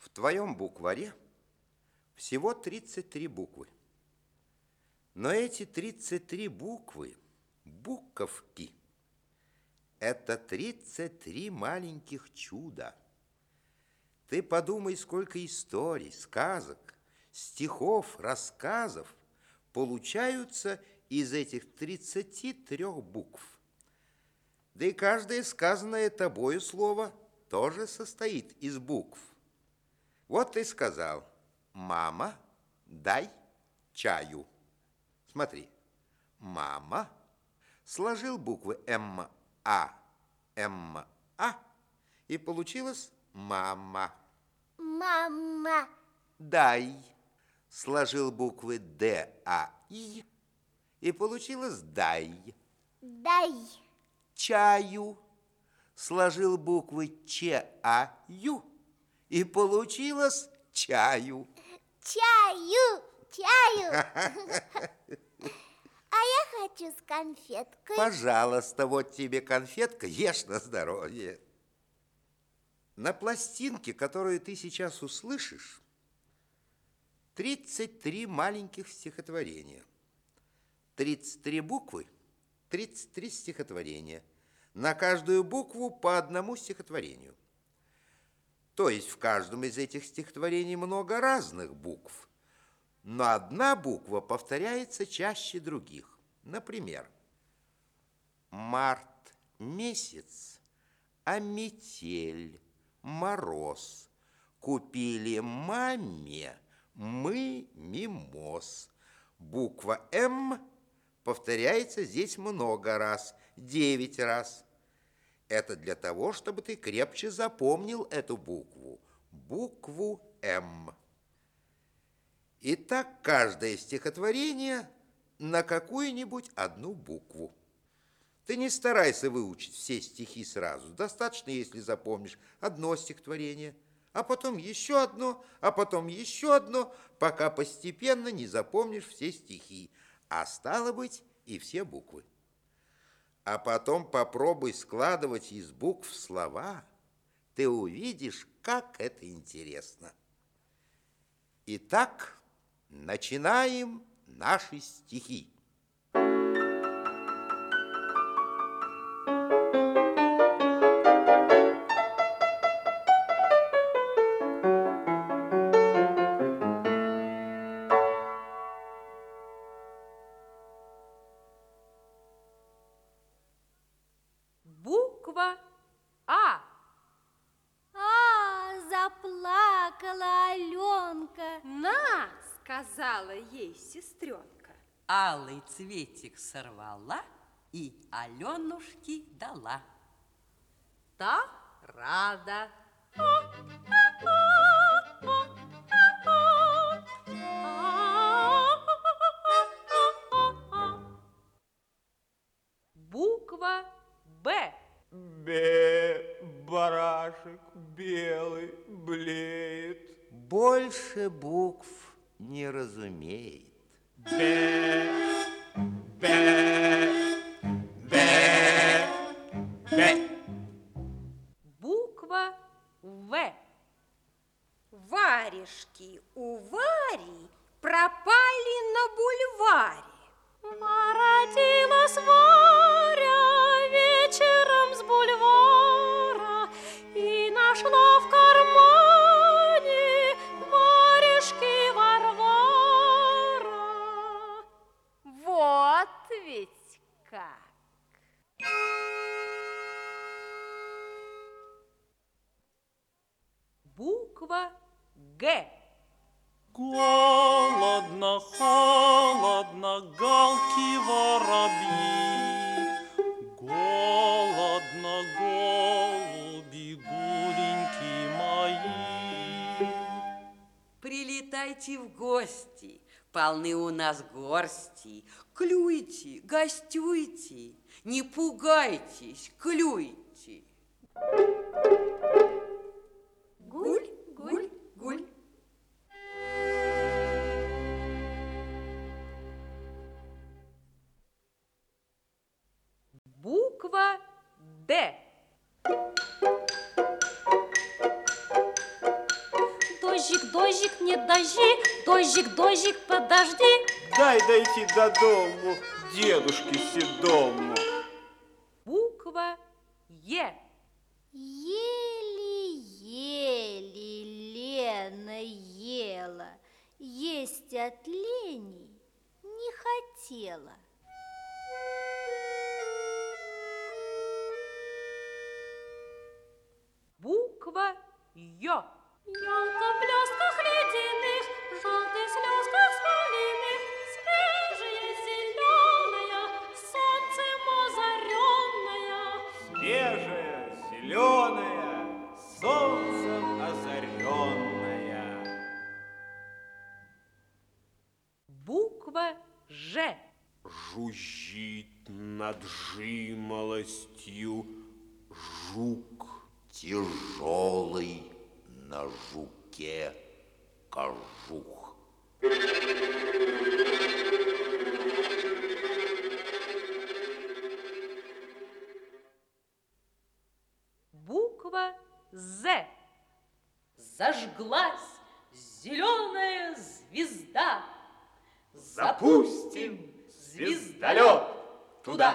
В твоем букваре всего 33 буквы. Но эти 33 буквы, буковки, это 33 маленьких чуда. Ты подумай, сколько историй, сказок, стихов, рассказов получаются из этих 33 букв. Да и каждое сказанное тобою слово тоже состоит из букв. Вот ты сказал, мама, дай чаю. Смотри, мама сложил буквы М, А, М, А, и получилось мама. Мама. Дай сложил буквы Д, А, И, и получилось дай. Дай. Чаю сложил буквы Ч, А, Ю, и получилось чаю. Чаю. Чаю. А я хочу с конфеткой. Пожалуйста, вот тебе конфетка, ешь на здоровье. На пластинке, которую ты сейчас услышишь, 33 маленьких стихотворения. 33 буквы, 33 стихотворения. На каждую букву по одному стихотворению. То есть в каждом из этих стихотворений много разных букв, но одна буква повторяется чаще других. Например, март месяц, а метель, мороз. Купили маме мы мимоз. Буква М повторяется здесь много раз, девять раз. Это для того, чтобы ты крепче запомнил эту букву, букву М. Итак, каждое стихотворение на какую-нибудь одну букву. Ты не старайся выучить все стихи сразу. Достаточно, если запомнишь одно стихотворение, а потом еще одно, а потом еще одно, пока постепенно не запомнишь все стихи, а стало быть и все буквы. А потом попробуй складывать из букв слова. Ты увидишь, как это интересно. Итак, начинаем наши стихи. Сказала ей сестренка. Алый цветик сорвала и Аленушке дала. Та рада. Буква Б. Бе, барашек белый блеет. Больше букв не разумеет. Бе, бе, Буква Г. Голодно, холодно, галки воробьи. Голодно, голуби, гуленьки мои. Прилетайте в гости, полны у нас горсти. Клюйте, гостюйте, не пугайтесь, клюйте. Гуль, дождик, дождик, подожди. Дай дойти до дому дедушке седому. Буква Е. Еле-еле Лена ела, есть от лени не хотела. Буква Ё. Елка в блесках Жужжит над жимолостью жук. Тяжелый на жуке кожух. Буква З. Зажглась зеленая звезда. Запустим звездолет туда.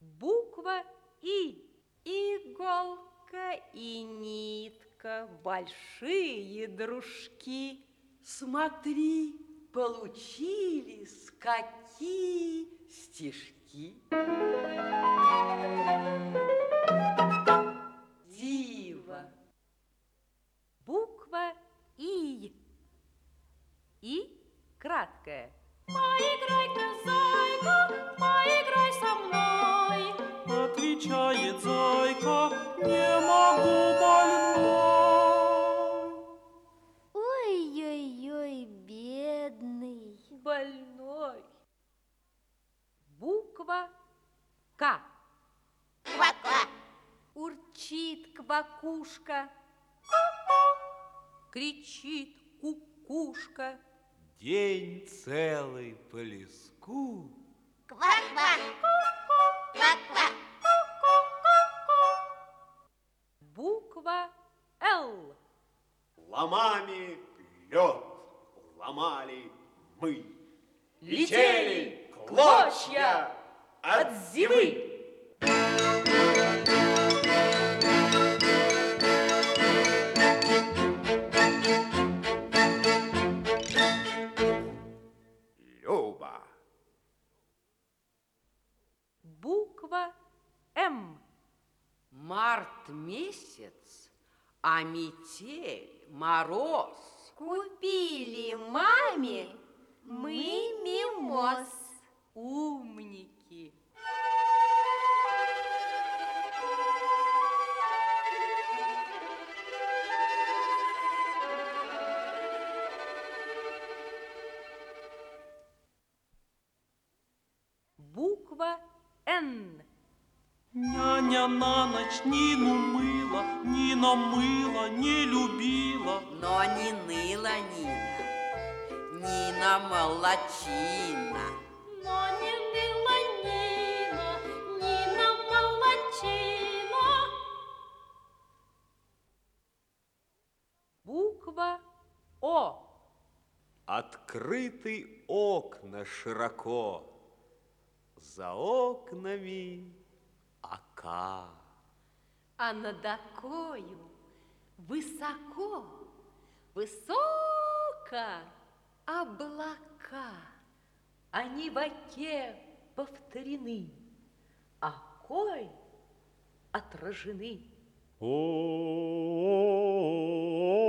Буква И. Иголка и нитка, большие дружки. Смотри, получились какие стишки. Диво, Буква И. И краткая. Поиграй-ка, зайка, поиграй со мной. Отвечает зайка, не могу больной. Квакушка. Кричит кукушка. День целый по леску. Буква Л. Ломами лед ломали мы. Летели клочья от зимы. Месяц, а метель, мороз. Купили маме мы мимоз. Умники. Буква На ночь Нину мыла, Нина мыла, не любила. Но не ныла Нина, Нина молочина. Но не ныла Нина, Нина молодчина. Буква О. Открыты окна широко, За окнами ока. А над окою высоко, высоко облака. Они в оке повторены, окой отражены. Красиво.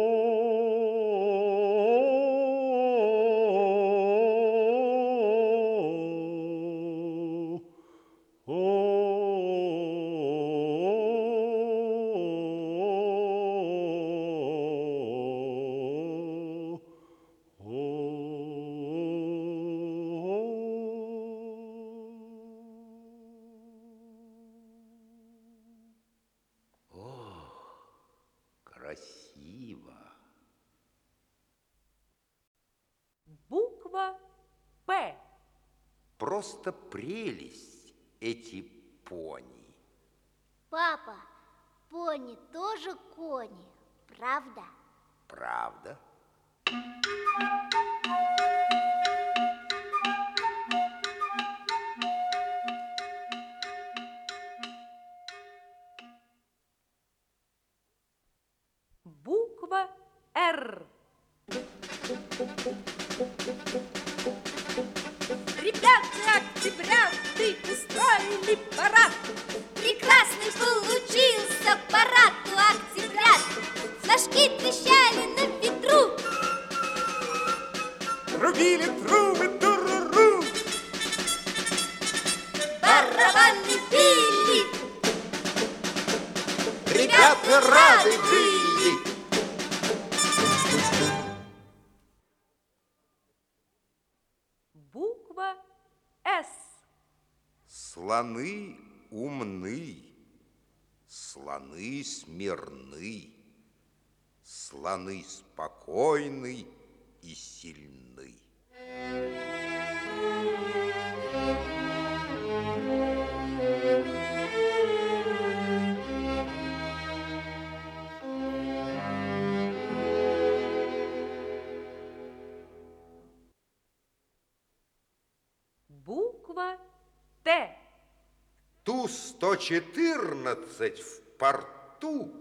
Просто прелесть эти пони. Папа, пони тоже кони, правда? Правда? Буква Рубили трубы, туруру. Барабаны били. Ребята рады были. Буква «С». Слоны умны, слоны смирны, слоны спокойны и сильны. Ту-114 в порту,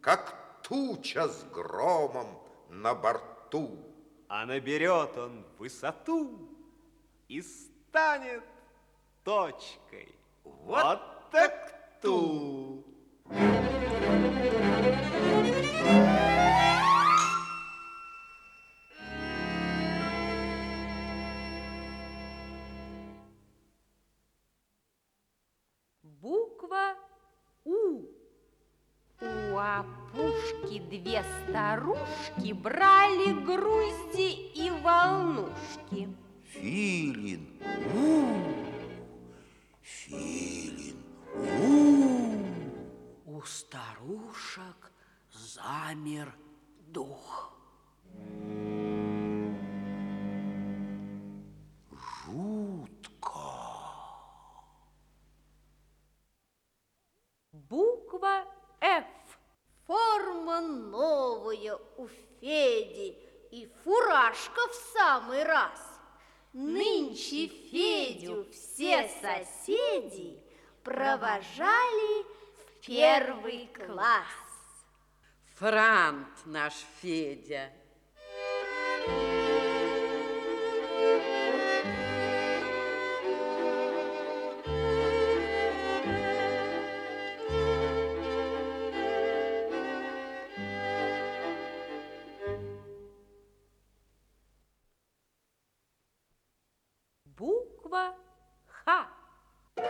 как туча с громом на борту. А наберет он высоту и станет точкой. Вот так ту. Буква опушки две старушки брали грузди и волнушки. Филин, у, филин, у. У старушек замер дух. У Феди и фуражка в самый раз. Нынче Федю все соседи провожали в первый класс. Франт наш Федя.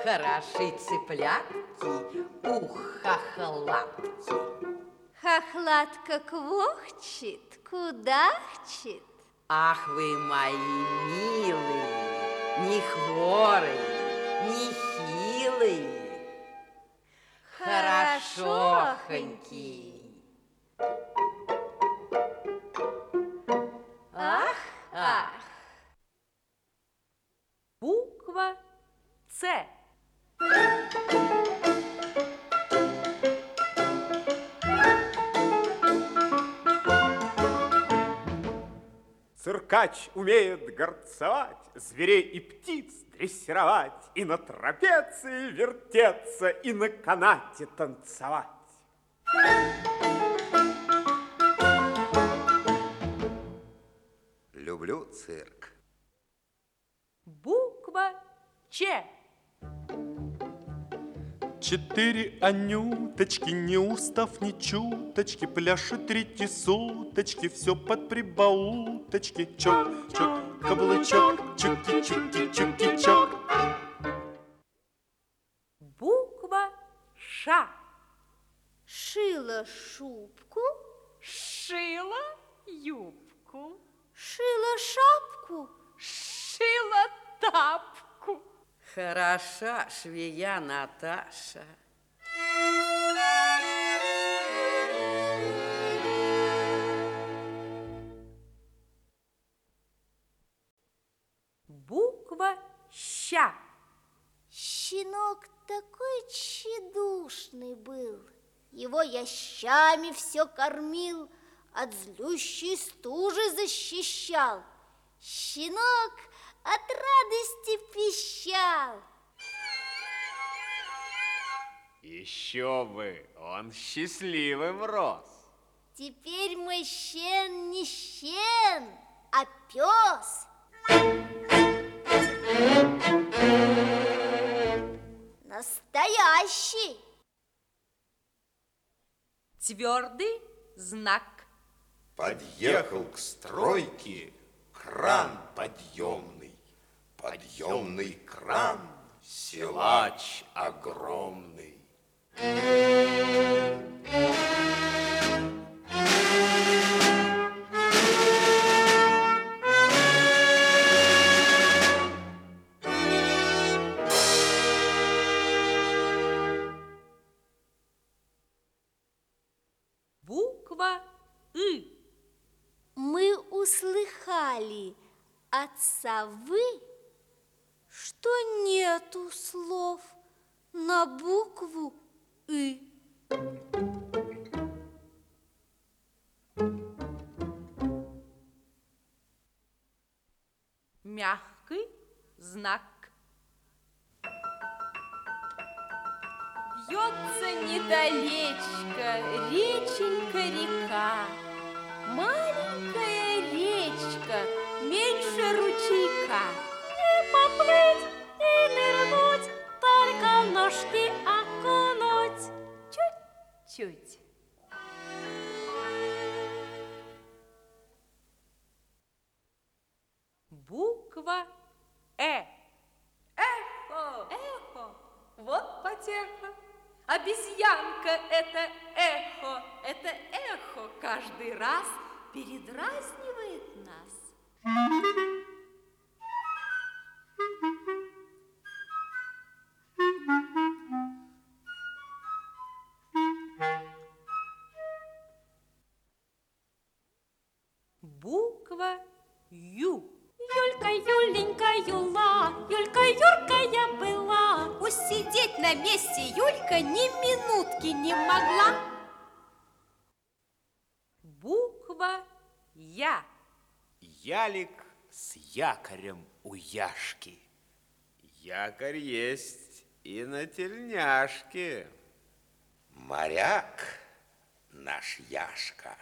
Хороши цыплятки, ухахлатки. Хохлатка квохчет, кудахчет. Ах вы мои милые, не хворые, не хилые, хорошохонькие. Ах, ах. Буква «Ц». Циркач умеет горцевать, зверей и птиц дрессировать, и на трапеции вертеться, и на канате танцевать. Люблю цирк. Буква «Ч». Четыре анюточки, не устав ни чуточки, Пляшут третьи суточки, все под прибауточки. Чок, чок, каблучок, чуки, чуки, чуки, чок. Буква «Ш». Шила шубку, Шила юбку, шила шапку. шила тапку. Хороша швея Наташа. Буква. Ща. Щенок такой тщедушный был. Его я щами все кормил, от злющей стужи защищал. Щенок от радости пищал. Еще бы, он счастливым рос. Теперь мой щен не щен, а пес. Настоящий. Твердый знак. Подъехал к стройке кран подъемный, подъемный кран, силач огромный. Буква И. Мы услыхали от совы, что нету слов на букву И. Мягкий знак. Бьется недалечко реченька река, Маленькая Чуть-чуть. Буква Э. Эхо. Эхо. Вот потеха. Обезьянка – это эхо. Это эхо каждый раз передразнивает нас. Не могла. Буква Я. Ялик с якорем у Яшки. Якорь есть и на тельняшке. Моряк наш Яшка.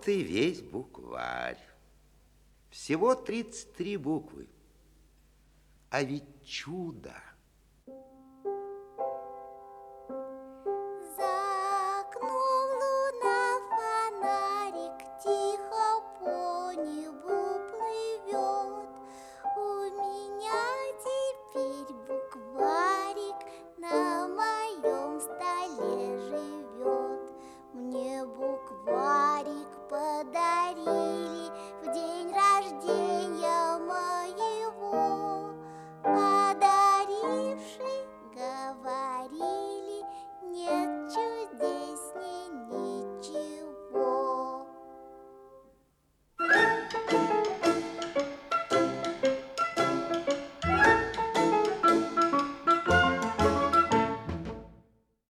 Вот и весь букварь. Всего 33 буквы. А ведь чудо!